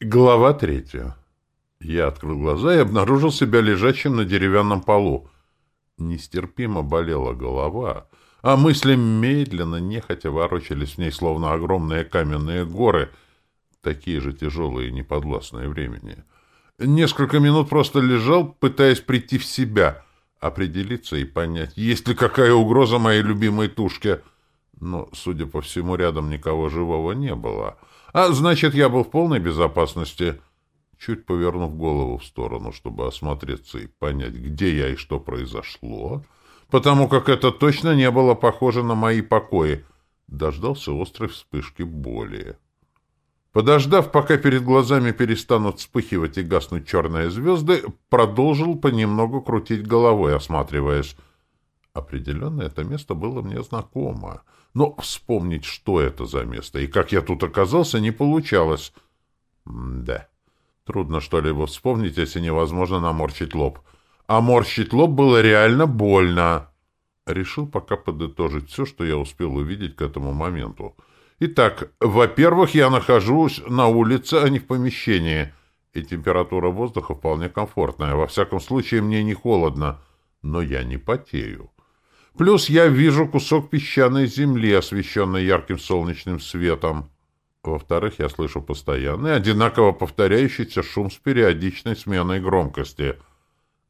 Глава третья. Я открыл глаза и обнаружил себя лежащим на деревянном полу. Нестерпимо болела голова, а мысли медленно, нехотя ворочались в ней, словно огромные каменные горы, такие же тяжелые и неподвластные времени. Несколько минут просто лежал, пытаясь прийти в себя, определиться и понять, есть ли какая угроза моей любимой тушке. Но, судя по всему, рядом никого живого не было — а значит, я был в полной безопасности. Чуть повернув голову в сторону, чтобы осмотреться и понять, где я и что произошло, потому как это точно не было похоже на мои покои, дождался острой вспышки боли. Подождав, пока перед глазами перестанут вспыхивать и гаснуть черные звезды, продолжил понемногу крутить головой, осматриваясь. Определенно, это место было мне знакомо. Но вспомнить, что это за место и как я тут оказался, не получалось. Да. Трудно что-либо вспомнить, если невозможно наморщить лоб. А морщить лоб было реально больно. Решил пока подытожить все, что я успел увидеть к этому моменту. Итак, во-первых, я нахожусь на улице, а не в помещении. И температура воздуха вполне комфортная. Во всяком случае, мне не холодно. Но я не потею. Плюс я вижу кусок песчаной земли, освещенный ярким солнечным светом. Во-вторых, я слышу постоянный, одинаково повторяющийся шум с периодичной сменой громкости.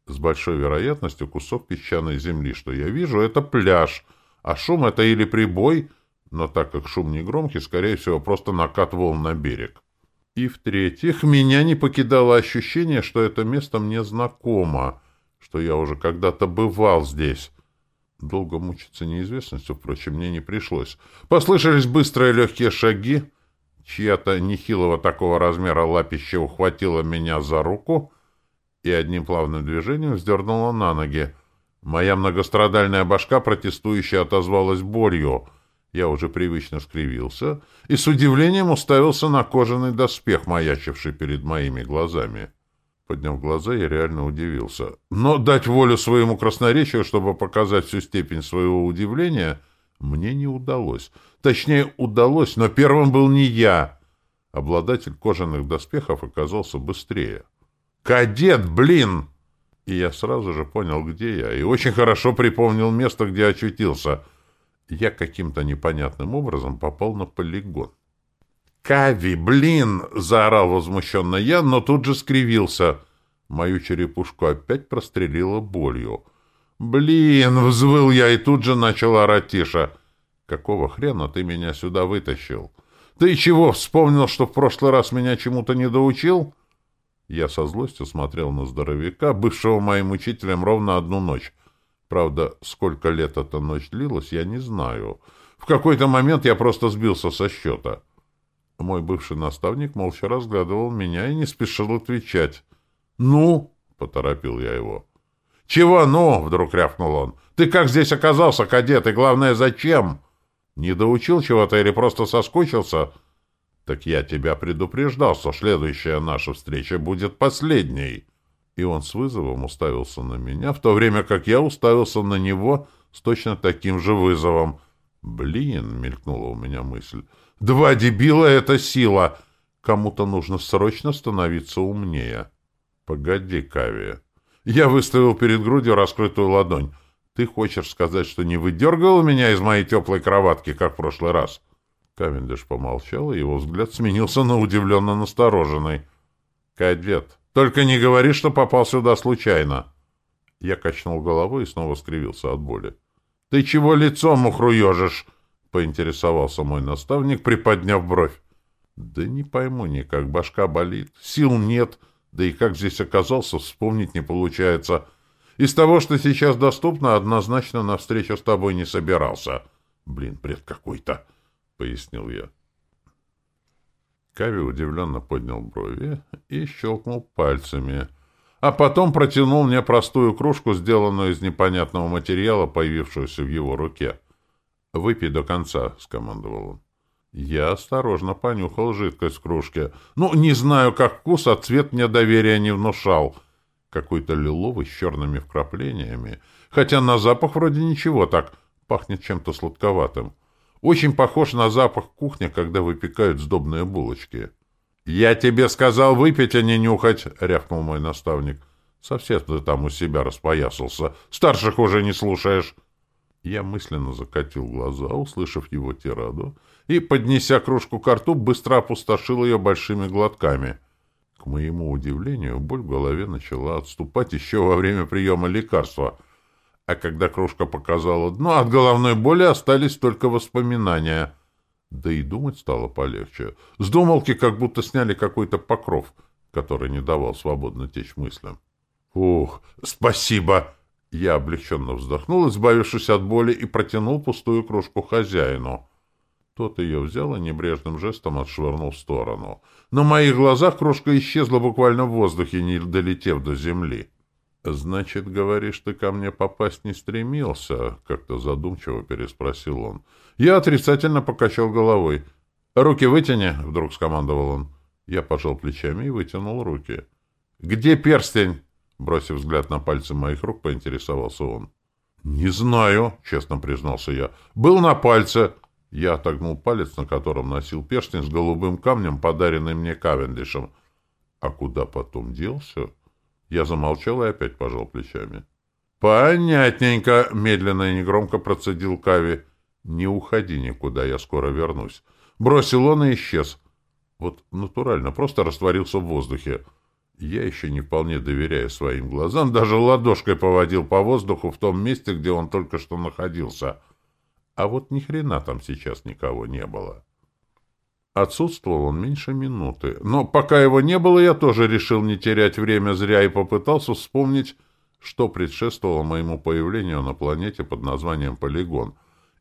С большой вероятностью кусок песчаной земли, что я вижу, это пляж, а шум — это или прибой, но так как шум не громкий, скорее всего, просто накат волн на берег. И в-третьих, меня не покидало ощущение, что это место мне знакомо, что я уже когда-то бывал здесь. Долго мучиться неизвестностью, впрочем, мне не пришлось. Послышались быстрые легкие шаги. Чья-то нехилого такого размера лапища ухватила меня за руку и одним плавным движением вздернула на ноги. Моя многострадальная башка протестующе отозвалась болью. Я уже привычно скривился и с удивлением уставился на кожаный доспех, маячивший перед моими глазами. Подняв глаза, я реально удивился. Но дать волю своему красноречию, чтобы показать всю степень своего удивления, мне не удалось. Точнее, удалось, но первым был не я. Обладатель кожаных доспехов оказался быстрее. «Кадет, блин!» И я сразу же понял, где я, и очень хорошо припомнил место, где очутился. Я каким-то непонятным образом попал на полигон. «Кави, блин!» — заорал возмущенно я, но тут же скривился. Мою черепушку опять прострелило болью. «Блин!» — взвыл я и тут же начал орать тише. «Какого хрена ты меня сюда вытащил? Ты чего, вспомнил, что в прошлый раз меня чему-то не доучил?» Я со злостью смотрел на здоровяка, бывшего моим учителем ровно одну ночь. Правда, сколько лет эта ночь длилась, я не знаю. В какой-то момент я просто сбился со счета. Мой бывший наставник молча разглядывал меня и не спешил отвечать. «Ну?» — поторопил я его. «Чего «ну?» — вдруг рявкнул он. «Ты как здесь оказался, кадет, и главное, зачем? Не доучил чего-то или просто соскучился?» «Так я тебя предупреждал, что следующая наша встреча будет последней». И он с вызовом уставился на меня, в то время как я уставился на него с точно таким же вызовом. «Блин!» — мелькнула у меня мысль. Два дебила — это сила. Кому-то нужно срочно становиться умнее. Погоди, Кави. Я выставил перед грудью раскрытую ладонь. Ты хочешь сказать, что не выдергивал меня из моей теплой кроватки, как в прошлый раз? Кавендиш помолчал, и его взгляд сменился на удивленно настороженный. Кадет, только не говори, что попал сюда случайно. Я качнул головой и снова скривился от боли. Ты чего лицом ухруежишь? — поинтересовался мой наставник, приподняв бровь. «Да не пойму никак, башка болит, сил нет, да и как здесь оказался, вспомнить не получается. Из того, что сейчас доступно, однозначно на встречу с тобой не собирался. Блин, бред какой-то», — пояснил я. Кави удивленно поднял брови и щелкнул пальцами, а потом протянул мне простую кружку, сделанную из непонятного материала, появившуюся в его руке. «Выпей до конца», — скомандовал он. Я осторожно понюхал жидкость в кружке. Ну, не знаю, как вкус, а цвет мне доверия не внушал. Какой-то лиловый с черными вкраплениями. Хотя на запах вроде ничего так. Пахнет чем-то сладковатым. Очень похож на запах кухни, когда выпекают сдобные булочки. «Я тебе сказал выпить, а не нюхать!» — рявкнул мой наставник. «Совсем ты там у себя распоясался. Старших уже не слушаешь!» Я мысленно закатил глаза, услышав его тираду, и, поднеся кружку к рту, быстро опустошил ее большими глотками. К моему удивлению, боль в голове начала отступать еще во время приема лекарства, а когда кружка показала дно, от головной боли остались только воспоминания. Да и думать стало полегче. С думалки как будто сняли какой-то покров, который не давал свободно течь мыслям. «Ух, спасибо!» Я облегченно вздохнул, избавившись от боли, и протянул пустую кружку хозяину. Тот ее взял и небрежным жестом отшвырнул в сторону. На моих глазах кружка исчезла буквально в воздухе, не долетев до земли. «Значит, говоришь, ты ко мне попасть не стремился?» — как-то задумчиво переспросил он. Я отрицательно покачал головой. «Руки вытяни!» — вдруг скомандовал он. Я пожал плечами и вытянул руки. «Где перстень?» Бросив взгляд на пальцы моих рук, поинтересовался он. «Не знаю», — честно признался я. «Был на пальце». Я отогнул палец, на котором носил перстень с голубым камнем, подаренный мне Кавендишем. «А куда потом делся?» Я замолчал и опять пожал плечами. «Понятненько», — медленно и негромко процедил Кави. «Не уходи никуда, я скоро вернусь». Бросил он и исчез. Вот натурально, просто растворился в воздухе. Я еще не вполне доверяя своим глазам, даже ладошкой поводил по воздуху в том месте, где он только что находился. А вот ни хрена там сейчас никого не было. Отсутствовал он меньше минуты. Но пока его не было, я тоже решил не терять время зря и попытался вспомнить, что предшествовало моему появлению на планете под названием Полигон.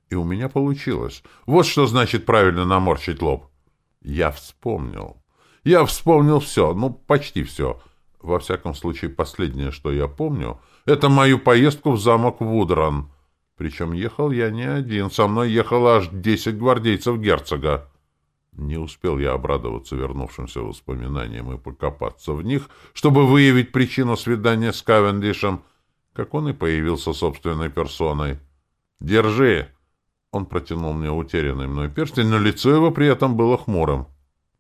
И у меня получилось. Вот что значит правильно наморщить лоб. Я вспомнил. Я вспомнил все, ну, почти все. Во всяком случае, последнее, что я помню, это мою поездку в замок Вудран. Причем ехал я не один, со мной ехало аж десять гвардейцев герцога. Не успел я обрадоваться вернувшимся воспоминаниям и покопаться в них, чтобы выявить причину свидания с Кавендишем, как он и появился собственной персоной. «Держи!» Он протянул мне утерянный мной перстень, но лицо его при этом было хмурым.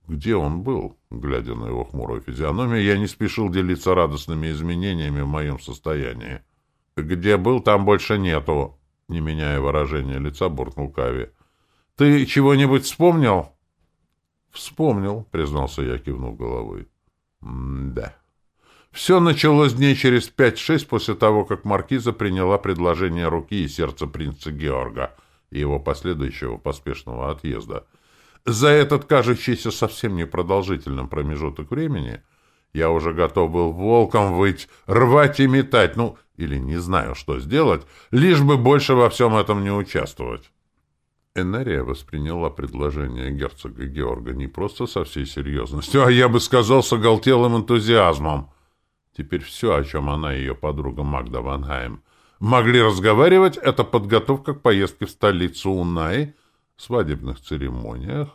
Где он был? Глядя на его хмурую физиономию, я не спешил делиться радостными изменениями в моем состоянии. «Где был, там больше нету», — не меняя выражения лица, буркнул Кави. «Ты чего-нибудь вспомнил?» «Вспомнил», — признался я, кивнув головой. «Да». Все началось дней через пять-шесть после того, как маркиза приняла предложение руки и сердца принца Георга и его последующего поспешного отъезда — за этот кажущийся совсем непродолжительным промежуток времени я уже готов был волком выть, рвать и метать, ну, или не знаю, что сделать, лишь бы больше во всем этом не участвовать. Энерия восприняла предложение герцога Георга не просто со всей серьезностью, а, я бы сказал, с оголтелым энтузиазмом. Теперь все, о чем она и ее подруга Магда Вангайм могли разговаривать, это подготовка к поездке в столицу Унаи, свадебных церемониях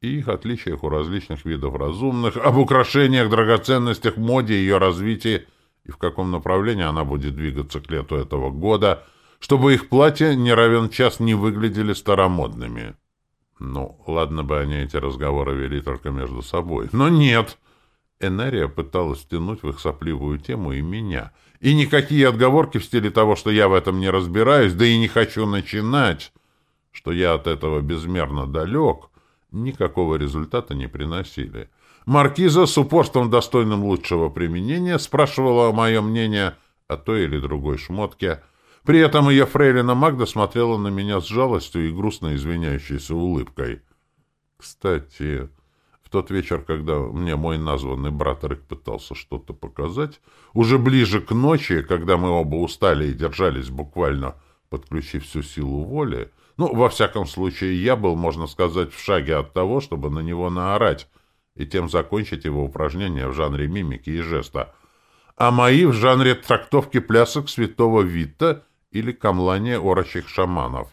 и их отличиях у различных видов разумных, об украшениях, драгоценностях, моде, ее развитии и в каком направлении она будет двигаться к лету этого года, чтобы их платья не равен час не выглядели старомодными. Ну, ладно бы они эти разговоры вели только между собой. Но нет! Энерия пыталась втянуть в их сопливую тему и меня. И никакие отговорки в стиле того, что я в этом не разбираюсь, да и не хочу начинать, что я от этого безмерно далек, никакого результата не приносили. Маркиза с упорством, достойным лучшего применения, спрашивала о моем мнении о той или другой шмотке. При этом ее фрейлина Магда смотрела на меня с жалостью и грустно извиняющейся улыбкой. Кстати, в тот вечер, когда мне мой названный брат Рык пытался что-то показать, уже ближе к ночи, когда мы оба устали и держались буквально, подключив всю силу воли, ну, во всяком случае, я был, можно сказать, в шаге от того, чтобы на него наорать и тем закончить его упражнения в жанре мимики и жеста, а мои в жанре трактовки плясок святого Вита или камлания орочих шаманов.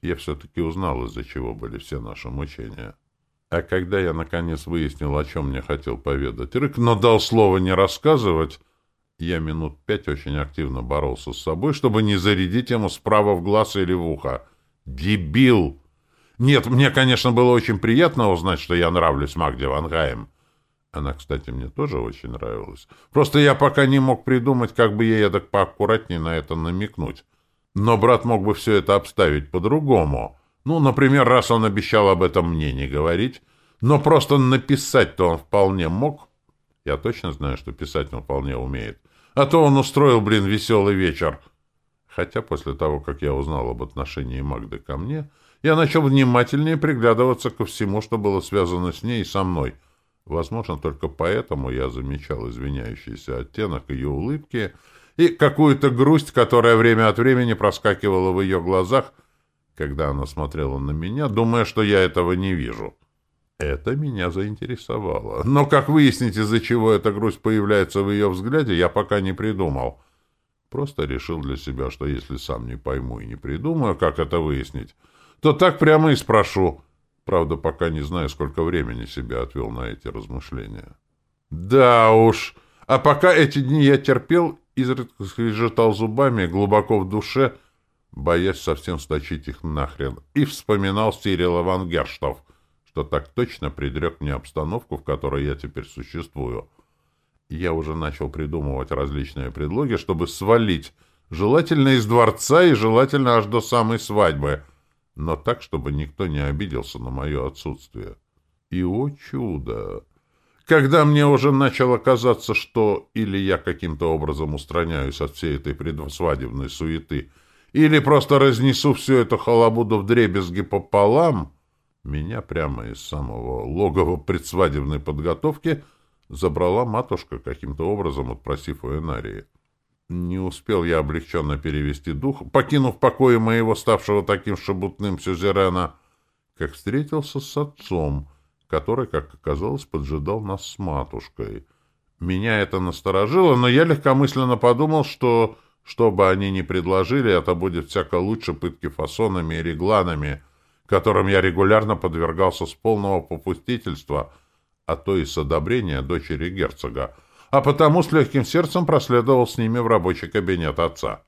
Я все-таки узнал, из-за чего были все наши мучения. А когда я, наконец, выяснил, о чем мне хотел поведать Рык, но дал слово не рассказывать, я минут пять очень активно боролся с собой, чтобы не зарядить ему справа в глаз или в ухо. Дебил! Нет, мне, конечно, было очень приятно узнать, что я нравлюсь Магде Ван Гайм. Она, кстати, мне тоже очень нравилась. Просто я пока не мог придумать, как бы ей так поаккуратнее на это намекнуть. Но брат мог бы все это обставить по-другому. Ну, например, раз он обещал об этом мне не говорить, но просто написать-то он вполне мог. Я точно знаю, что писать он вполне умеет. А то он устроил, блин, веселый вечер. Хотя после того, как я узнал об отношении Магды ко мне, я начал внимательнее приглядываться ко всему, что было связано с ней и со мной — Возможно, только поэтому я замечал извиняющийся оттенок ее улыбки и какую-то грусть, которая время от времени проскакивала в ее глазах, когда она смотрела на меня, думая, что я этого не вижу. Это меня заинтересовало. Но, как выяснить, из-за чего эта грусть появляется в ее взгляде, я пока не придумал. Просто решил для себя, что если сам не пойму и не придумаю, как это выяснить, то так прямо и спрошу — Правда, пока не знаю, сколько времени себя отвел на эти размышления. Да уж. А пока эти дни я терпел, изредка скрежетал зубами, глубоко в душе, боясь совсем сточить их нахрен, и вспоминал Сирила Вангерштов, что так точно предрек мне обстановку, в которой я теперь существую. Я уже начал придумывать различные предлоги, чтобы свалить, желательно из дворца и желательно аж до самой свадьбы — но так, чтобы никто не обиделся на мое отсутствие. И, о чудо! Когда мне уже начало казаться, что или я каким-то образом устраняюсь от всей этой предсвадебной суеты, или просто разнесу всю эту халабуду в дребезги пополам, меня прямо из самого логова предсвадебной подготовки забрала матушка, каким-то образом отпросив у Энарии. Не успел я облегченно перевести дух, покинув покои моего ставшего таким шебутным сюзерена, как встретился с отцом, который, как оказалось, поджидал нас с матушкой. Меня это насторожило, но я легкомысленно подумал, что, что бы они ни предложили, это будет всяко лучше пытки фасонами и регланами, которым я регулярно подвергался с полного попустительства, а то и с одобрения дочери герцога, а потому с легким сердцем проследовал с ними в рабочий кабинет отца.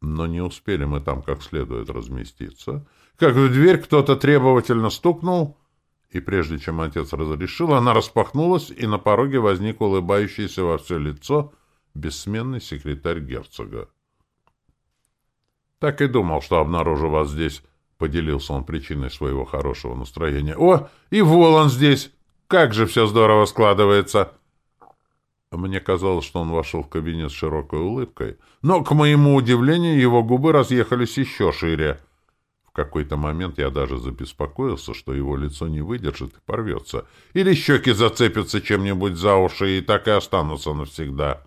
Но не успели мы там как следует разместиться, как в дверь кто-то требовательно стукнул, и прежде чем отец разрешил, она распахнулась, и на пороге возник улыбающийся во все лицо бессменный секретарь герцога. «Так и думал, что обнаружу вас здесь», — поделился он причиной своего хорошего настроения. «О, и Волан здесь! Как же все здорово складывается!» Мне казалось, что он вошел в кабинет с широкой улыбкой, но, к моему удивлению, его губы разъехались еще шире. В какой-то момент я даже забеспокоился, что его лицо не выдержит и порвется, или щеки зацепятся чем-нибудь за уши и так и останутся навсегда.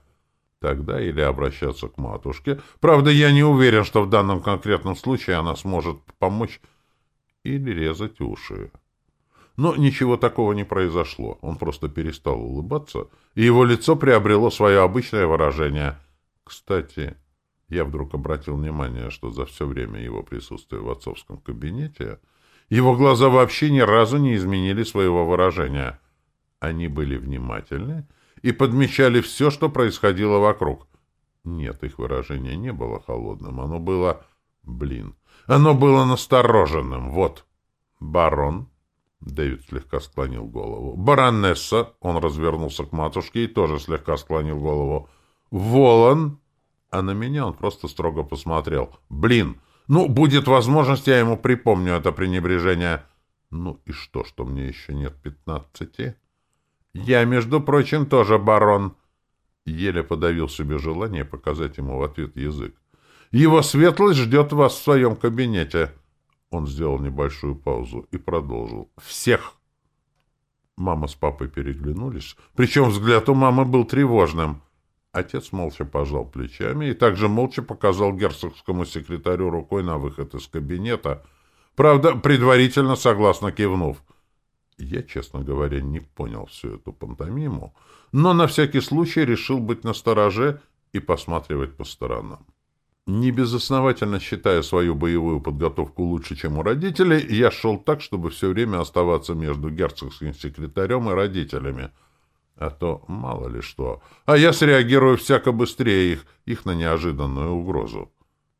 Тогда или обращаться к матушке. Правда, я не уверен, что в данном конкретном случае она сможет помочь, или резать уши. Но ничего такого не произошло. Он просто перестал улыбаться, и его лицо приобрело свое обычное выражение. Кстати, я вдруг обратил внимание, что за все время его присутствия в отцовском кабинете его глаза вообще ни разу не изменили своего выражения. Они были внимательны и подмечали все, что происходило вокруг. Нет, их выражение не было холодным, оно было... Блин, оно было настороженным, вот. Барон Дэвид слегка склонил голову. «Баронесса!» — он развернулся к матушке и тоже слегка склонил голову. «Волан!» А на меня он просто строго посмотрел. «Блин! Ну, будет возможность, я ему припомню это пренебрежение!» «Ну и что, что мне еще нет пятнадцати?» «Я, между прочим, тоже барон!» Еле подавил себе желание показать ему в ответ язык. «Его светлость ждет вас в своем кабинете!» Он сделал небольшую паузу и продолжил. «Всех!» Мама с папой переглянулись, причем взгляд у мамы был тревожным. Отец молча пожал плечами и также молча показал герцогскому секретарю рукой на выход из кабинета, правда, предварительно согласно кивнув. Я, честно говоря, не понял всю эту пантомиму, но на всякий случай решил быть настороже и посматривать по сторонам. Не безосновательно считая свою боевую подготовку лучше, чем у родителей, я шел так, чтобы все время оставаться между герцогским секретарем и родителями. А то мало ли что. А я среагирую всяко быстрее их, их на неожиданную угрозу.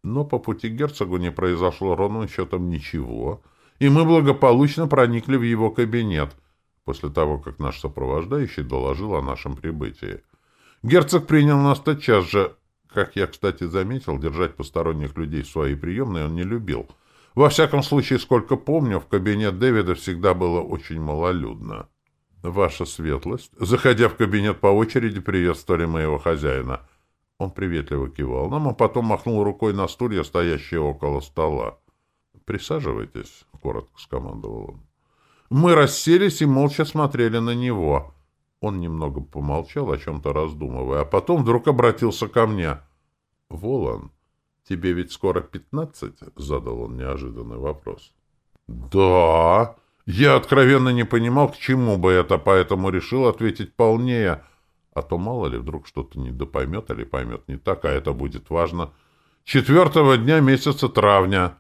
Но по пути к герцогу не произошло ровным счетом ничего, и мы благополучно проникли в его кабинет. после того, как наш сопровождающий доложил о нашем прибытии. Герцог принял нас тотчас же. Как я, кстати, заметил, держать посторонних людей в своей приемной он не любил. Во всяком случае, сколько помню, в кабинет Дэвида всегда было очень малолюдно. «Ваша светлость!» Заходя в кабинет по очереди, приветствовали моего хозяина. Он приветливо кивал нам, а потом махнул рукой на стулья, стоящие около стола. «Присаживайтесь», — коротко скомандовал он. Мы расселись и молча смотрели на него. Он немного помолчал, о чем-то раздумывая, а потом вдруг обратился ко мне. — Волан, тебе ведь скоро пятнадцать? — задал он неожиданный вопрос. — Да. Я откровенно не понимал, к чему бы это, поэтому решил ответить полнее. А то мало ли вдруг что-то недопоймет или поймет не так, а это будет важно. Четвертого дня месяца травня.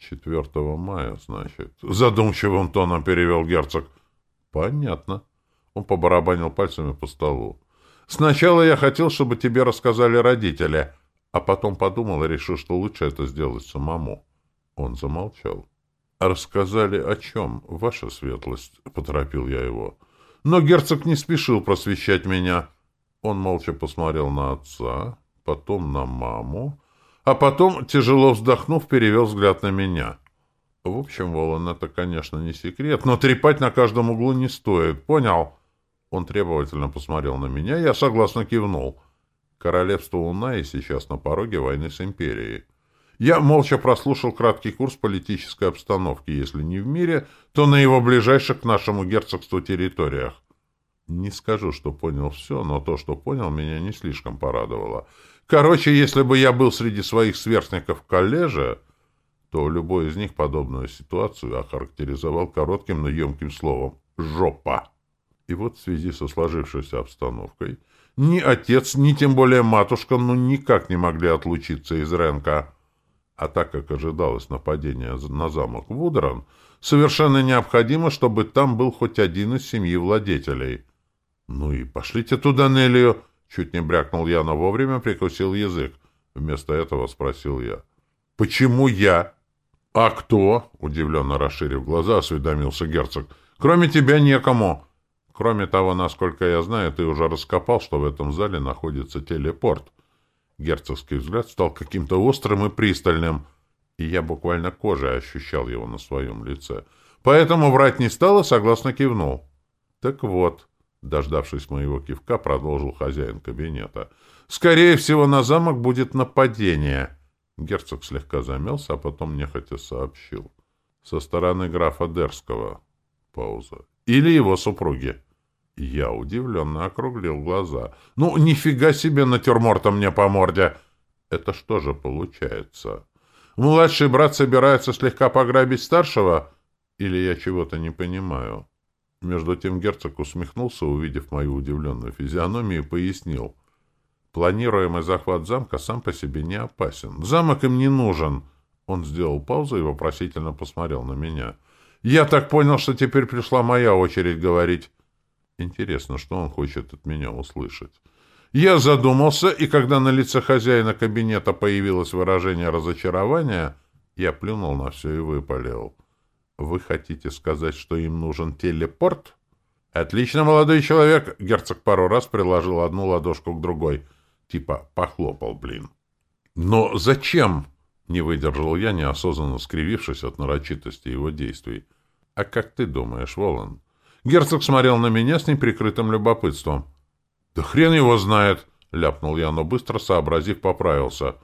Четвертого мая, значит. Задумчивым тоном перевел герцог. Понятно. Он побарабанил пальцами по столу. Сначала я хотел, чтобы тебе рассказали родители, а потом подумал и решил, что лучше это сделать самому. Он замолчал. «Рассказали о чем, ваша светлость?» — поторопил я его. Но герцог не спешил просвещать меня. Он молча посмотрел на отца, потом на маму, а потом, тяжело вздохнув, перевел взгляд на меня. В общем, Волан, это, конечно, не секрет, но трепать на каждом углу не стоит, понял? Он требовательно посмотрел на меня, я согласно кивнул. Королевство Унаи сейчас на пороге войны с Империей. Я молча прослушал краткий курс политической обстановки, если не в мире, то на его ближайших к нашему герцогству территориях. Не скажу, что понял все, но то, что понял, меня не слишком порадовало. Короче, если бы я был среди своих сверстников в коллеже, то любой из них подобную ситуацию охарактеризовал коротким, но емким словом «жопа». И вот в связи со сложившейся обстановкой ни отец, ни тем более матушка ну никак не могли отлучиться из Ренка. А так как ожидалось нападение на замок Вудрон, совершенно необходимо, чтобы там был хоть один из семьи владетелей. «Ну и пошлите туда Неллию!» Чуть не брякнул я, но вовремя прикусил язык. Вместо этого спросил я. «Почему я?» «А кто?» — удивленно расширив глаза, осведомился герцог. «Кроме тебя некому. Кроме того, насколько я знаю, ты уже раскопал, что в этом зале находится телепорт». Герцогский взгляд стал каким-то острым и пристальным, и я буквально кожей ощущал его на своем лице. Поэтому врать не стал и согласно кивнул. «Так вот». Дождавшись моего кивка, продолжил хозяин кабинета. «Скорее всего, на замок будет нападение». Герцог слегка замялся, а потом нехотя сообщил. «Со стороны графа Дерского». Пауза. «Или его супруги». Я удивленно округлил глаза. «Ну, нифига себе натюрморта мне по морде!» «Это что же получается? Младший брат собирается слегка пограбить старшего? Или я чего-то не понимаю?» Между тем герцог усмехнулся, увидев мою удивленную физиономию, и пояснил. Планируемый захват замка сам по себе не опасен. Замок им не нужен. Он сделал паузу и вопросительно посмотрел на меня. Я так понял, что теперь пришла моя очередь говорить. Интересно, что он хочет от меня услышать. Я задумался, и когда на лице хозяина кабинета появилось выражение разочарования, я плюнул на все и выпалил. Вы хотите сказать, что им нужен телепорт? Отлично, молодой человек. Герцог пару раз приложил одну ладошку к другой. Типа похлопал, блин. Но зачем? Не выдержал я, неосознанно скривившись от нарочитости его действий. А как ты думаешь, Волан? Герцог смотрел на меня с неприкрытым любопытством. Да хрен его знает, ляпнул я, но быстро сообразив, поправился.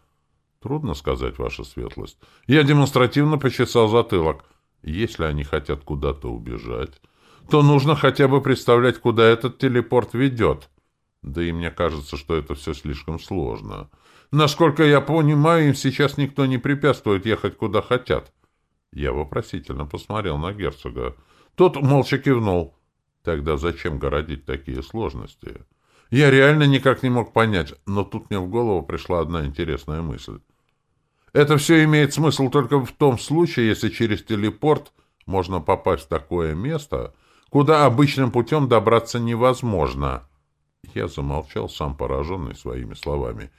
Трудно сказать, ваша светлость. Я демонстративно почесал затылок. Если они хотят куда-то убежать, то нужно хотя бы представлять, куда этот телепорт ведет. Да и мне кажется, что это все слишком сложно. Насколько я понимаю, им сейчас никто не препятствует ехать куда хотят. Я вопросительно посмотрел на герцога. Тот молча кивнул. Тогда зачем городить такие сложности? Я реально никак не мог понять, но тут мне в голову пришла одна интересная мысль. Это все имеет смысл только в том случае, если через телепорт можно попасть в такое место, куда обычным путем добраться невозможно. Я замолчал, сам пораженный своими словами.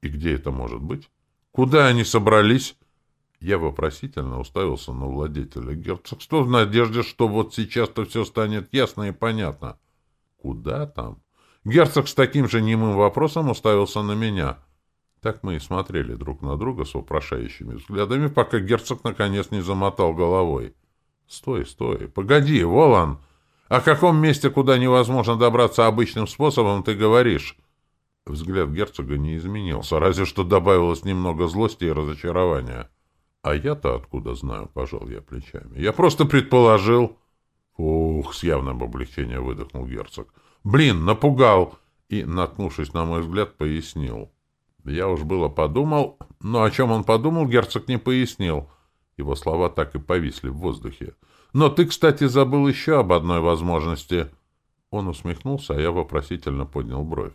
И где это может быть? Куда они собрались? Я вопросительно уставился на владетеля герцогства в надежде, что вот сейчас-то все станет ясно и понятно. Куда там? Герцог с таким же немым вопросом уставился на меня. Так мы и смотрели друг на друга с вопрошающими взглядами, пока герцог наконец не замотал головой. «Стой, стой! Погоди, Волан! О каком месте, куда невозможно добраться обычным способом, ты говоришь?» Взгляд герцога не изменился, разве что добавилось немного злости и разочарования. А я-то откуда знаю, пожал я плечами. Я просто предположил. Ух, с явным облегчением выдохнул герцог. Блин, напугал! И, наткнувшись на мой взгляд, пояснил. Я уж было подумал, но о чем он подумал, герцог не пояснил. Его слова так и повисли в воздухе. Но ты, кстати, забыл еще об одной возможности. Он усмехнулся, а я вопросительно поднял бровь.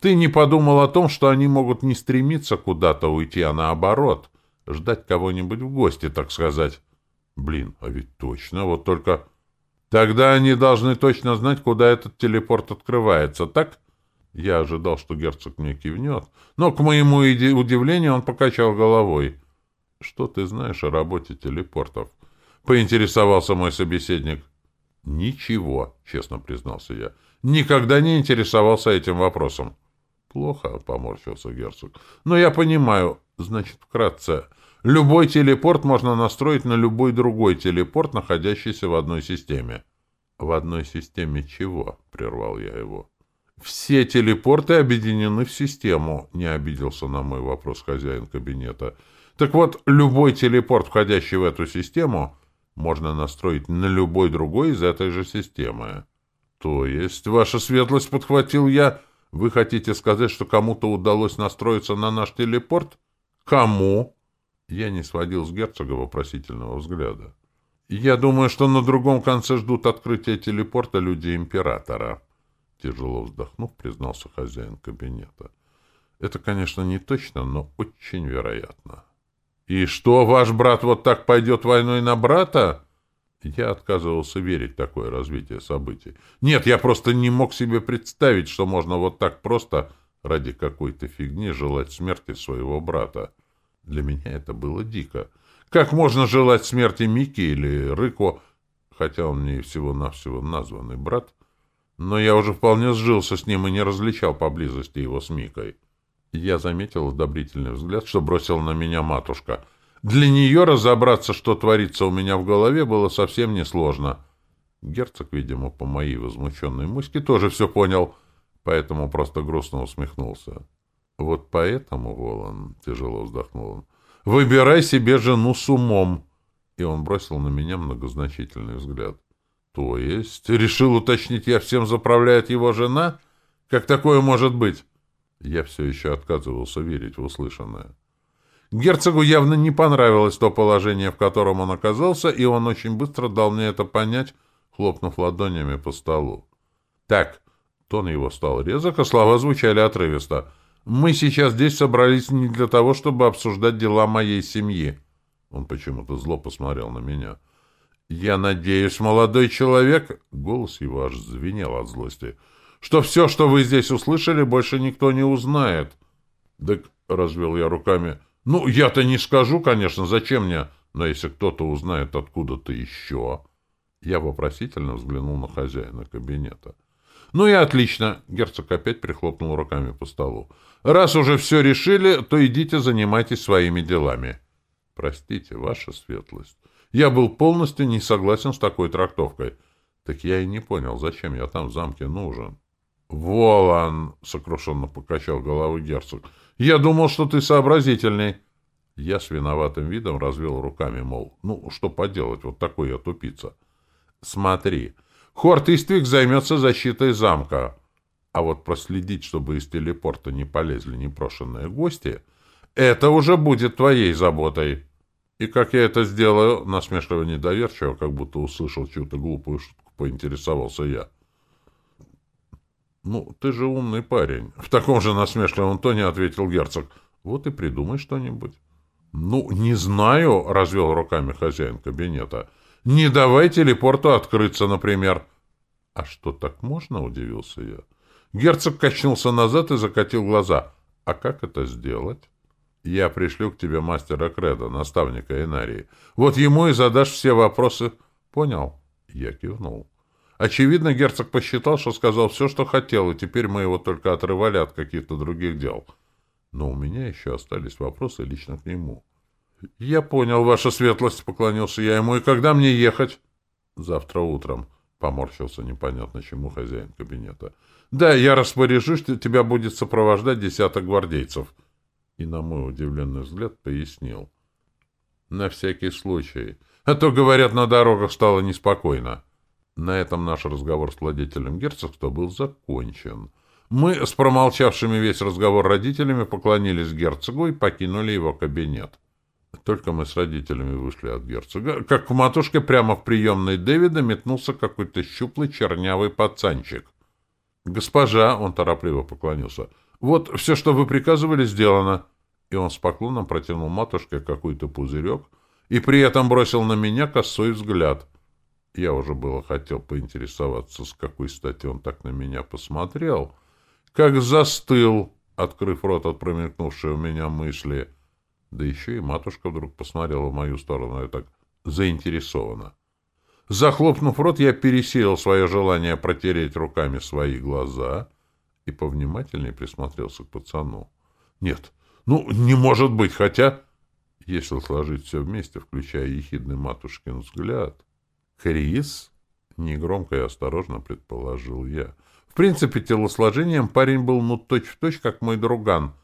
Ты не подумал о том, что они могут не стремиться куда-то уйти, а наоборот — Ждать кого-нибудь в гости, так сказать. Блин, а ведь точно, вот только... Тогда они должны точно знать, куда этот телепорт открывается, так? Я ожидал, что герцог мне кивнет, но, к моему удивлению, он покачал головой. «Что ты знаешь о работе телепортов?» — поинтересовался мой собеседник. «Ничего», — честно признался я. «Никогда не интересовался этим вопросом». «Плохо», — поморщился герцог. «Но я понимаю. Значит, вкратце. Любой телепорт можно настроить на любой другой телепорт, находящийся в одной системе. В одной системе чего? Прервал я его. Все телепорты объединены в систему, не обиделся на мой вопрос хозяин кабинета. Так вот, любой телепорт, входящий в эту систему, можно настроить на любой другой из этой же системы. То есть, ваша светлость, подхватил я, вы хотите сказать, что кому-то удалось настроиться на наш телепорт? Кому? Я не сводил с герцога вопросительного взгляда. Я думаю, что на другом конце ждут открытия телепорта люди императора. Тяжело вздохнув, признался хозяин кабинета. Это, конечно, не точно, но очень вероятно. И что, ваш брат вот так пойдет войной на брата? Я отказывался верить в такое развитие событий. Нет, я просто не мог себе представить, что можно вот так просто ради какой-то фигни желать смерти своего брата. Для меня это было дико. Как можно желать смерти Мики или Рыко, хотя он мне всего-навсего названный брат, но я уже вполне сжился с ним и не различал поблизости его с Микой. Я заметил одобрительный взгляд, что бросил на меня матушка. Для нее разобраться, что творится у меня в голове, было совсем несложно. Герцог, видимо, по моей возмущенной муське тоже все понял, поэтому просто грустно усмехнулся. Вот поэтому, Волан, тяжело вздохнул он, выбирай себе жену с умом. И он бросил на меня многозначительный взгляд. То есть, решил уточнить, я всем заправляет его жена? Как такое может быть? Я все еще отказывался верить в услышанное. Герцогу явно не понравилось то положение, в котором он оказался, и он очень быстро дал мне это понять, хлопнув ладонями по столу. Так, тон его стал резок, а слова звучали отрывисто — мы сейчас здесь собрались не для того, чтобы обсуждать дела моей семьи. Он почему-то зло посмотрел на меня. Я надеюсь, молодой человек, голос его аж звенел от злости, что все, что вы здесь услышали, больше никто не узнает. Так, развел я руками, ну, я-то не скажу, конечно, зачем мне, но если кто-то узнает откуда-то еще... Я вопросительно взглянул на хозяина кабинета. «Ну и отлично!» — герцог опять прихлопнул руками по столу. «Раз уже все решили, то идите занимайтесь своими делами». «Простите, ваша светлость. Я был полностью не согласен с такой трактовкой. Так я и не понял, зачем я там в замке нужен». «Волан!» — сокрушенно покачал головой герцог. «Я думал, что ты сообразительный». Я с виноватым видом развел руками, мол, ну, что поделать, вот такой я тупица. «Смотри, Хорт Иствик займется защитой замка. А вот проследить, чтобы из телепорта не полезли непрошенные гости, это уже будет твоей заботой. И как я это сделаю, насмешливо недоверчиво, как будто услышал чью-то глупую шутку, поинтересовался я. «Ну, ты же умный парень», — в таком же насмешливом тоне ответил герцог. «Вот и придумай что-нибудь». «Ну, не знаю», — развел руками хозяин кабинета. Не давай телепорту открыться, например. — А что, так можно? — удивился я. Герцог качнулся назад и закатил глаза. — А как это сделать? Я пришлю к тебе мастера Креда, наставника Энарии. Вот ему и задашь все вопросы. Понял? Я кивнул. Очевидно, герцог посчитал, что сказал все, что хотел, и теперь мы его только отрывали от каких-то других дел. Но у меня еще остались вопросы лично к нему. — Я понял, ваша светлость, — поклонился я ему. — И когда мне ехать? — Завтра утром, — поморщился непонятно чему хозяин кабинета. — Да, я распоряжусь, тебя будет сопровождать десяток гвардейцев. И на мой удивленный взгляд пояснил. — На всякий случай. А то, говорят, на дорогах стало неспокойно. На этом наш разговор с владетелем герцогства был закончен. Мы с промолчавшими весь разговор родителями поклонились герцогу и покинули его кабинет. Только мы с родителями вышли от герцога, как в матушке прямо в приемной Дэвида метнулся какой-то щуплый чернявый пацанчик. «Госпожа!» — он торопливо поклонился. «Вот все, что вы приказывали, сделано!» И он с поклоном протянул матушке какой-то пузырек и при этом бросил на меня косой взгляд. Я уже было хотел поинтересоваться, с какой стати он так на меня посмотрел, как застыл, открыв рот от промелькнувшей у меня мысли — да еще и матушка вдруг посмотрела в мою сторону и так заинтересованно. Захлопнув рот, я пересилил свое желание протереть руками свои глаза и повнимательнее присмотрелся к пацану. Нет, ну, не может быть, хотя... Если сложить все вместе, включая ехидный матушкин взгляд... Крис? Негромко и осторожно предположил я. В принципе, телосложением парень был ну точь-в-точь, точь, как мой друган —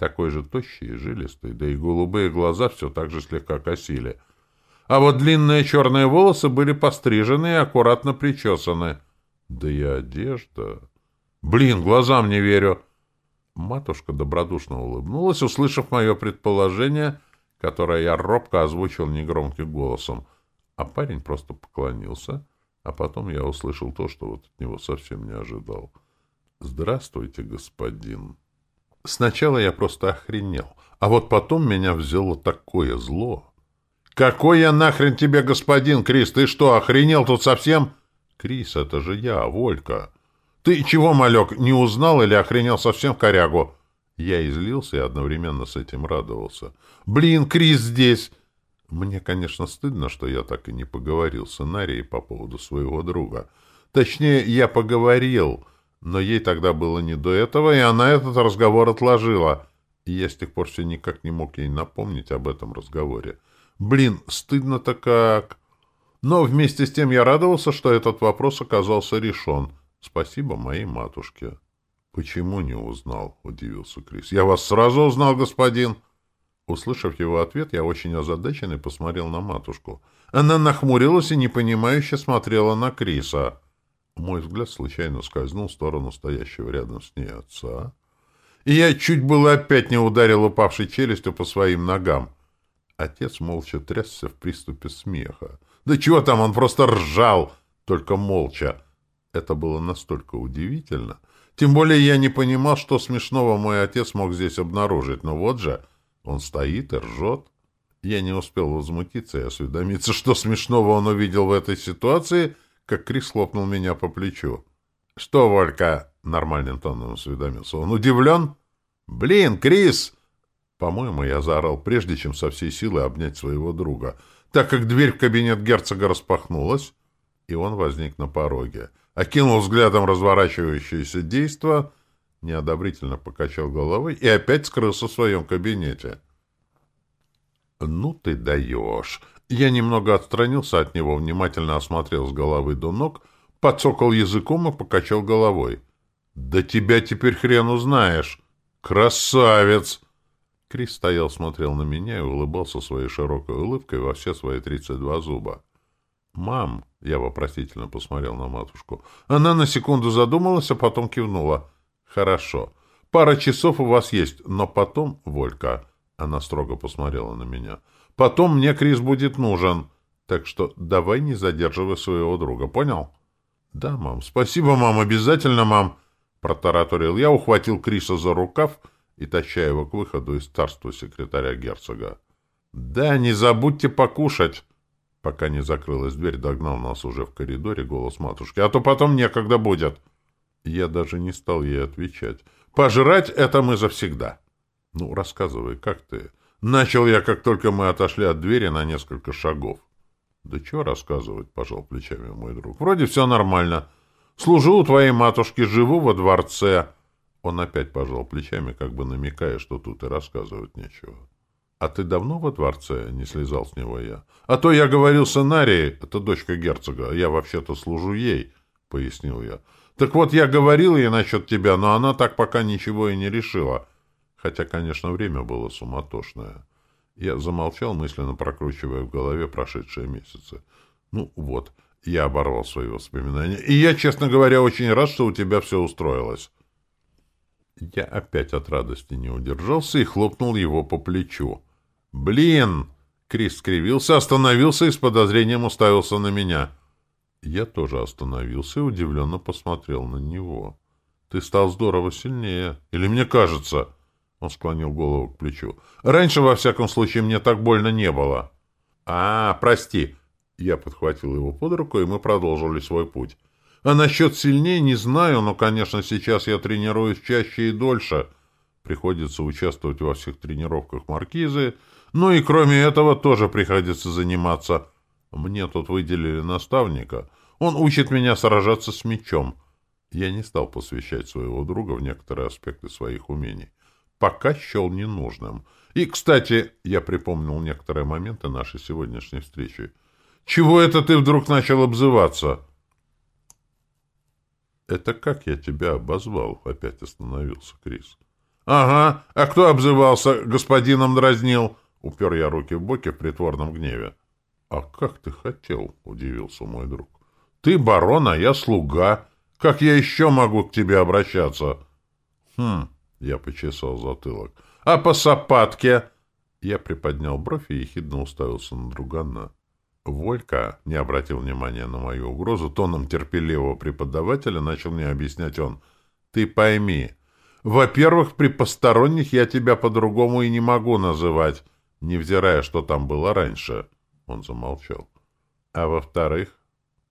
такой же тощий и жилистый, да и голубые глаза все так же слегка косили. А вот длинные черные волосы были пострижены и аккуратно причесаны. Да и одежда... Блин, глазам не верю! Матушка добродушно улыбнулась, услышав мое предположение, которое я робко озвучил негромким голосом. А парень просто поклонился, а потом я услышал то, что вот от него совсем не ожидал. «Здравствуйте, господин!» Сначала я просто охренел, а вот потом меня взяло такое зло. «Какой я нахрен тебе господин, Крис? Ты что, охренел тут совсем?» «Крис, это же я, Волька». «Ты чего, малек, не узнал или охренел совсем корягу?» Я излился и одновременно с этим радовался. «Блин, Крис здесь!» Мне, конечно, стыдно, что я так и не поговорил с Инарией по поводу своего друга. Точнее, я поговорил, но ей тогда было не до этого, и она этот разговор отложила. И я с тех пор все никак не мог ей напомнить об этом разговоре. Блин, стыдно-то как... Но вместе с тем я радовался, что этот вопрос оказался решен. Спасибо моей матушке. — Почему не узнал? — удивился Крис. — Я вас сразу узнал, господин. Услышав его ответ, я очень озадаченный посмотрел на матушку. Она нахмурилась и непонимающе смотрела на Криса. Мой взгляд случайно скользнул в сторону стоящего рядом с ней отца, и я чуть было опять не ударил упавшей челюстью по своим ногам. Отец молча трясся в приступе смеха. Да чего там, он просто ржал, только молча. Это было настолько удивительно. Тем более я не понимал, что смешного мой отец мог здесь обнаружить. Но вот же, он стоит и ржет. Я не успел возмутиться и осведомиться, что смешного он увидел в этой ситуации — как Крис хлопнул меня по плечу. — Что, Волька? — нормальным тоном осведомился. — Он удивлен? — Блин, Крис! По-моему, я заорал, прежде чем со всей силы обнять своего друга, так как дверь в кабинет герцога распахнулась, и он возник на пороге. Окинул взглядом разворачивающееся действо, неодобрительно покачал головой и опять скрылся в своем кабинете. — Ну ты даешь! Я немного отстранился от него, внимательно осмотрел с головы до ног, подсокал языком и покачал головой. «Да тебя теперь хрен узнаешь! Красавец!» Крис стоял, смотрел на меня и улыбался своей широкой улыбкой во все свои тридцать два зуба. «Мам!» — я вопросительно посмотрел на матушку. Она на секунду задумалась, а потом кивнула. «Хорошо. Пара часов у вас есть, но потом, Волька...» Она строго посмотрела на меня. Потом мне Крис будет нужен. Так что давай не задерживай своего друга, понял? — Да, мам. Спасибо, мам. Обязательно, мам. Протараторил я, ухватил Криса за рукав и таща его к выходу из царства секретаря герцога. — Да, не забудьте покушать. Пока не закрылась дверь, догнал нас уже в коридоре голос матушки. — А то потом некогда будет. Я даже не стал ей отвечать. — Пожрать это мы завсегда. Ну, рассказывай, как ты? Начал я, как только мы отошли от двери на несколько шагов. Да чего рассказывать, пожал плечами мой друг. Вроде все нормально. Служу у твоей матушки, живу во дворце. Он опять пожал плечами, как бы намекая, что тут и рассказывать нечего. «А ты давно во дворце?» — не слезал с него я. «А то я говорил сценарий, это дочка герцога, я вообще-то служу ей», — пояснил я. «Так вот, я говорил ей насчет тебя, но она так пока ничего и не решила. Хотя, конечно, время было суматошное». Я замолчал, мысленно прокручивая в голове прошедшие месяцы. «Ну вот, я оборвал свои воспоминания. И я, честно говоря, очень рад, что у тебя все устроилось». Я опять от радости не удержался и хлопнул его по плечу. «Блин!» Крис скривился, остановился и с подозрением уставился на меня. Я тоже остановился и удивленно посмотрел на него. «Ты стал здорово сильнее. Или мне кажется?» Он склонил голову к плечу. «Раньше, во всяком случае, мне так больно не было». «А, прости!» Я подхватил его под руку, и мы продолжили свой путь. «А насчет сильнее не знаю, но, конечно, сейчас я тренируюсь чаще и дольше. Приходится участвовать во всех тренировках маркизы, ну и кроме этого тоже приходится заниматься. Мне тут выделили наставника. Он учит меня сражаться с мечом. Я не стал посвящать своего друга в некоторые аспекты своих умений. Пока счел ненужным. И, кстати, я припомнил некоторые моменты нашей сегодняшней встречи. «Чего это ты вдруг начал обзываться?» «Это как я тебя обозвал?» — опять остановился Крис. «Ага. А кто обзывался? Господином дразнил?» Упер я руки в боки в притворном гневе. — А как ты хотел? — удивился мой друг. — Ты барон, а я слуга. Как я еще могу к тебе обращаться? — Хм, — я почесал затылок. — А по сапатке? Я приподнял бровь и ехидно уставился на другана. Волька, не обратил внимания на мою угрозу, тоном терпеливого преподавателя начал мне объяснять он. — Ты пойми, во-первых, при посторонних я тебя по-другому и не могу называть невзирая, что там было раньше. Он замолчал. А во-вторых,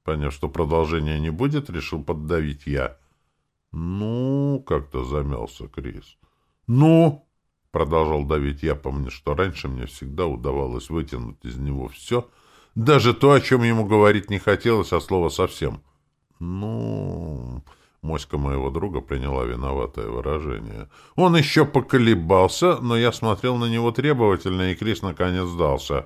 поняв, что продолжения не будет, решил поддавить я. «Ну...» — как-то замялся Крис. «Ну...» — продолжал давить я, помня, что раньше мне всегда удавалось вытянуть из него все, даже то, о чем ему говорить не хотелось, а слово совсем. «Ну...» Моська моего друга приняла виноватое выражение. Он еще поколебался, но я смотрел на него требовательно, и Крис наконец сдался.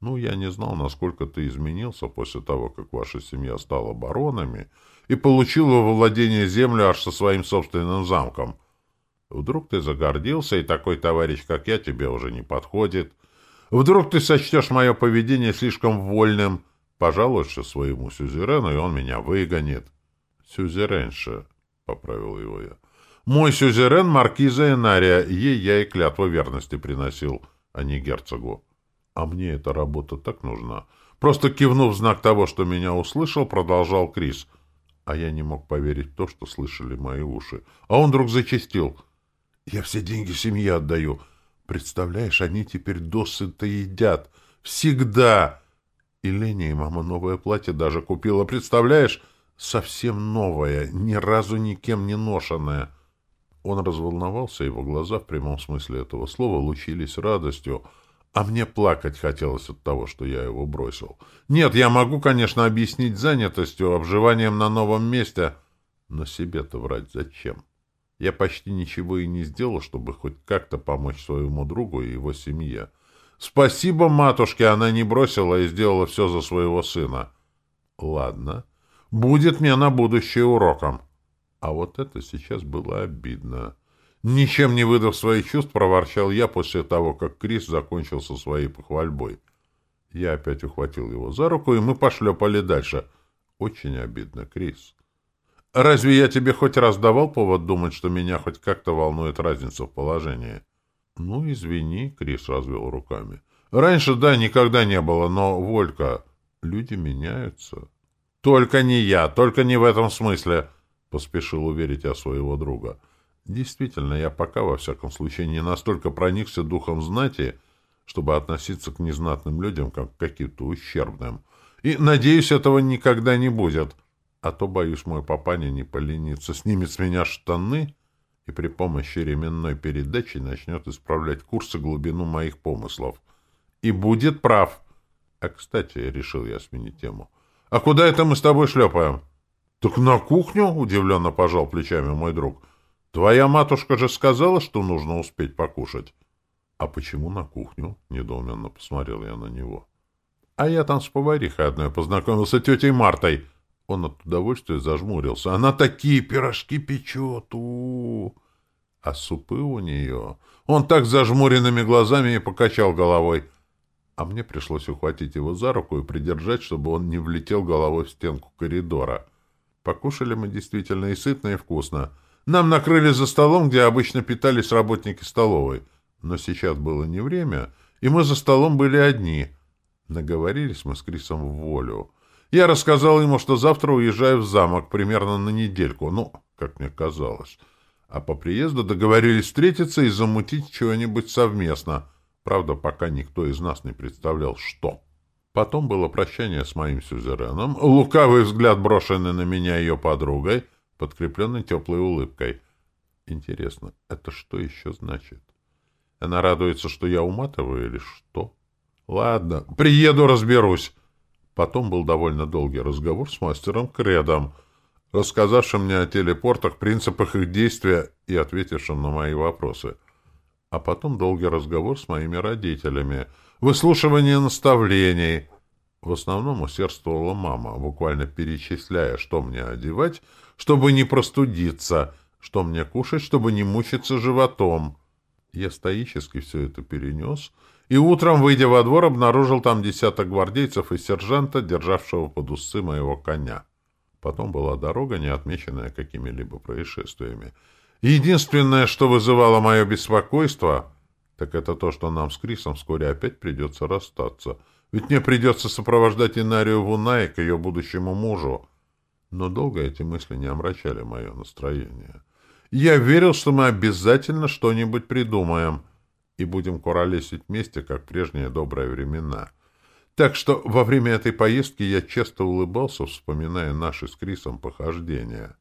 «Ну, я не знал, насколько ты изменился после того, как ваша семья стала баронами и получила во владение землю аж со своим собственным замком. Вдруг ты загордился, и такой товарищ, как я, тебе уже не подходит. Вдруг ты сочтешь мое поведение слишком вольным, пожалуйся своему сюзерену, и он меня выгонит». «Сюзеренша», — поправил его я. «Мой сюзерен — маркиза Энария, ей я и клятву верности приносил, а не герцогу. А мне эта работа так нужна». Просто кивнув знак того, что меня услышал, продолжал Крис. А я не мог поверить в то, что слышали мои уши. А он вдруг зачастил. «Я все деньги семье отдаю. Представляешь, они теперь досыта едят. Всегда!» И Леня и мама новое платье даже купила. Представляешь? Совсем новое, ни разу никем не ношенное. Он разволновался, его глаза в прямом смысле этого слова лучились радостью, а мне плакать хотелось от того, что я его бросил. Нет, я могу, конечно, объяснить занятостью, обживанием на новом месте, но себе-то врать зачем? Я почти ничего и не сделал, чтобы хоть как-то помочь своему другу и его семье. Спасибо матушке, она не бросила и сделала все за своего сына. Ладно. Будет мне на будущее уроком. А вот это сейчас было обидно. Ничем не выдав своих чувств, проворчал я после того, как Крис закончил со своей похвальбой. Я опять ухватил его за руку, и мы пошлепали дальше. Очень обидно, Крис. Разве я тебе хоть раз давал повод думать, что меня хоть как-то волнует разница в положении? Ну, извини, Крис развел руками. Раньше, да, никогда не было, но, Волька, люди меняются. «Только не я, только не в этом смысле», — поспешил уверить я своего друга. «Действительно, я пока, во всяком случае, не настолько проникся духом знати, чтобы относиться к незнатным людям как к каким-то ущербным. И, надеюсь, этого никогда не будет. А то, боюсь, мой папаня не поленится, снимет с меня штаны и при помощи ременной передачи начнет исправлять курс и глубину моих помыслов. И будет прав. А, кстати, решил я сменить тему. А куда это мы с тобой шлепаем? Так на кухню, удивленно пожал плечами мой друг. Твоя матушка же сказала, что нужно успеть покушать. А почему на кухню? Недоуменно посмотрел я на него. А я там с поварихой одной познакомился, тетей Мартой. Он от удовольствия зажмурился. Она такие пирожки печет. У, -у, -у. А супы у нее... Он так зажмуренными глазами и покачал головой. А мне пришлось ухватить его за руку и придержать, чтобы он не влетел головой в стенку коридора. Покушали мы действительно и сытно, и вкусно. Нам накрыли за столом, где обычно питались работники столовой. Но сейчас было не время, и мы за столом были одни. Наговорились мы с Крисом в волю. Я рассказал ему, что завтра уезжаю в замок примерно на недельку, ну, как мне казалось. А по приезду договорились встретиться и замутить чего-нибудь совместно. Правда, пока никто из нас не представлял, что. Потом было прощание с моим сюзереном, лукавый взгляд, брошенный на меня ее подругой, подкрепленный теплой улыбкой. Интересно, это что еще значит? Она радуется, что я уматываю или что? Ладно, приеду, разберусь. Потом был довольно долгий разговор с мастером Кредом, рассказавшим мне о телепортах, принципах их действия и ответившим на мои вопросы. А потом долгий разговор с моими родителями, выслушивание наставлений. В основном усердствовала мама, буквально перечисляя, что мне одевать, чтобы не простудиться, что мне кушать, чтобы не мучиться животом. Я стоически все это перенес — и утром, выйдя во двор, обнаружил там десяток гвардейцев и сержанта, державшего под усы моего коня. Потом была дорога, не отмеченная какими-либо происшествиями. Единственное, что вызывало мое беспокойство, так это то, что нам с Крисом вскоре опять придется расстаться. Ведь мне придется сопровождать Инарию Вунай к ее будущему мужу. Но долго эти мысли не омрачали мое настроение. Я верил, что мы обязательно что-нибудь придумаем — и будем куролесить вместе, как прежние добрые времена. Так что во время этой поездки я часто улыбался, вспоминая наши с Крисом похождения.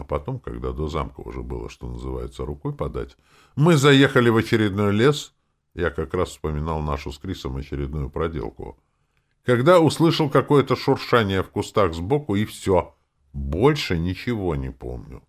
А потом, когда до замка уже было, что называется, рукой подать, мы заехали в очередной лес. Я как раз вспоминал нашу с Крисом очередную проделку. Когда услышал какое-то шуршание в кустах сбоку, и все. Больше ничего не помню.